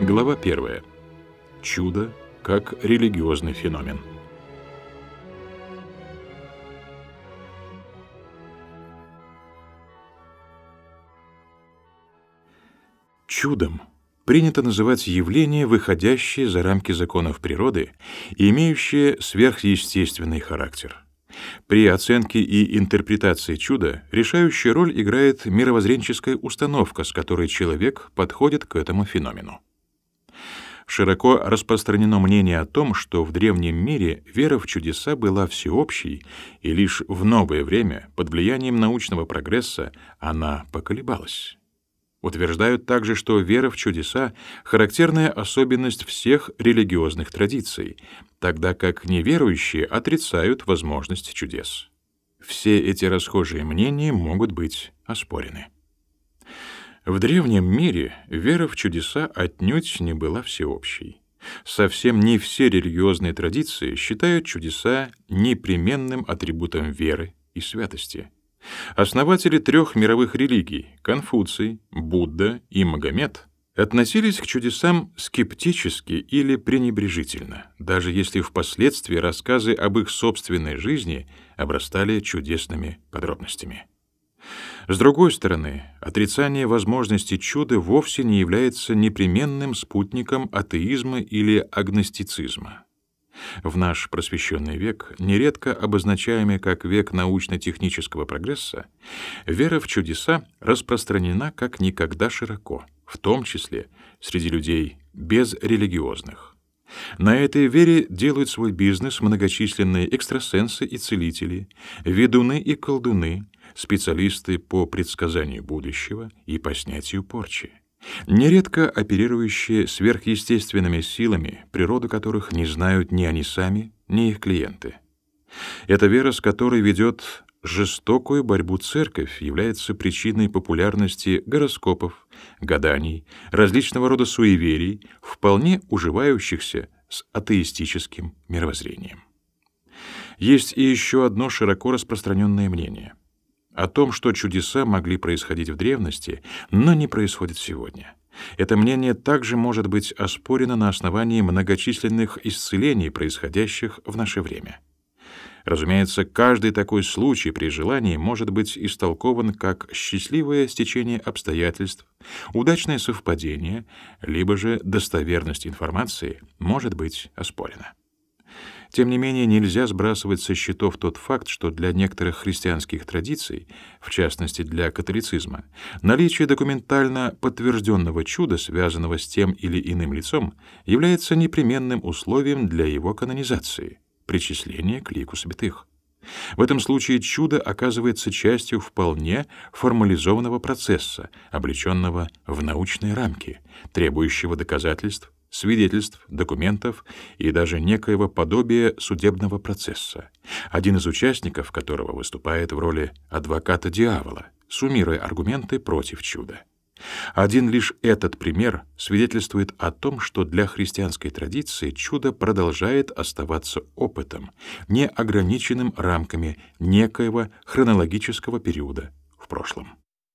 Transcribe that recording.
Глава 1. Чудо как религиозный феномен. Чудом принято называть явление, выходящее за рамки законов природы и имеющее сверхъестественный характер. При оценке и интерпретации чуда решающую роль играет мировоззренческая установка, с которой человек подходит к этому феномену. Широко распространено мнение о том, что в древнем мире вера в чудеса была всеобщей, и лишь в новое время, под влиянием научного прогресса, она поколебалась. Утверждают также, что вера в чудеса — характерная особенность всех религиозных традиций, тогда как неверующие отрицают возможность чудес. Все эти расхожие мнения могут быть оспорены. В древнем мире вера в чудеса отнюдь не была всеобщей. Совсем не все религиозные традиции считают чудеса непременным атрибутом веры и святости — Основатели трех мировых религий — Конфуций, Будда и Магомед — относились к чудесам скептически или пренебрежительно, даже если впоследствии рассказы об их собственной жизни обрастали чудесными подробностями. С другой стороны, отрицание возможности чуда вовсе не является непременным спутником атеизма или агностицизма. В наш просвещенный век, нередко обозначаемый как век научно-технического прогресса, вера в чудеса распространена как никогда широко, в том числе среди людей безрелигиозных. На этой вере делают свой бизнес многочисленные экстрасенсы и целители, ведуны и колдуны, специалисты по предсказанию будущего и по снятию порчи нередко оперирующие сверхъестественными силами, природу которых не знают ни они сами, ни их клиенты. Эта вера, с которой ведет жестокую борьбу церковь, является причиной популярности гороскопов, гаданий, различного рода суеверий, вполне уживающихся с атеистическим мировоззрением. Есть и еще одно широко распространенное мнение — о том, что чудеса могли происходить в древности, но не происходят сегодня. Это мнение также может быть оспорено на основании многочисленных исцелений, происходящих в наше время. Разумеется, каждый такой случай при желании может быть истолкован как счастливое стечение обстоятельств, удачное совпадение, либо же достоверность информации может быть оспорена. Тем не менее, нельзя сбрасывать со счетов тот факт, что для некоторых христианских традиций, в частности для католицизма, наличие документально подтвержденного чуда, связанного с тем или иным лицом, является непременным условием для его канонизации, причисления к лику святых. В этом случае чудо оказывается частью вполне формализованного процесса, облеченного в научные рамки, требующего доказательств свидетельств, документов и даже некоего подобия судебного процесса, один из участников которого выступает в роли адвоката дьявола, суммируя аргументы против чуда. Один лишь этот пример свидетельствует о том, что для христианской традиции чудо продолжает оставаться опытом, не ограниченным рамками некоего хронологического периода в прошлом.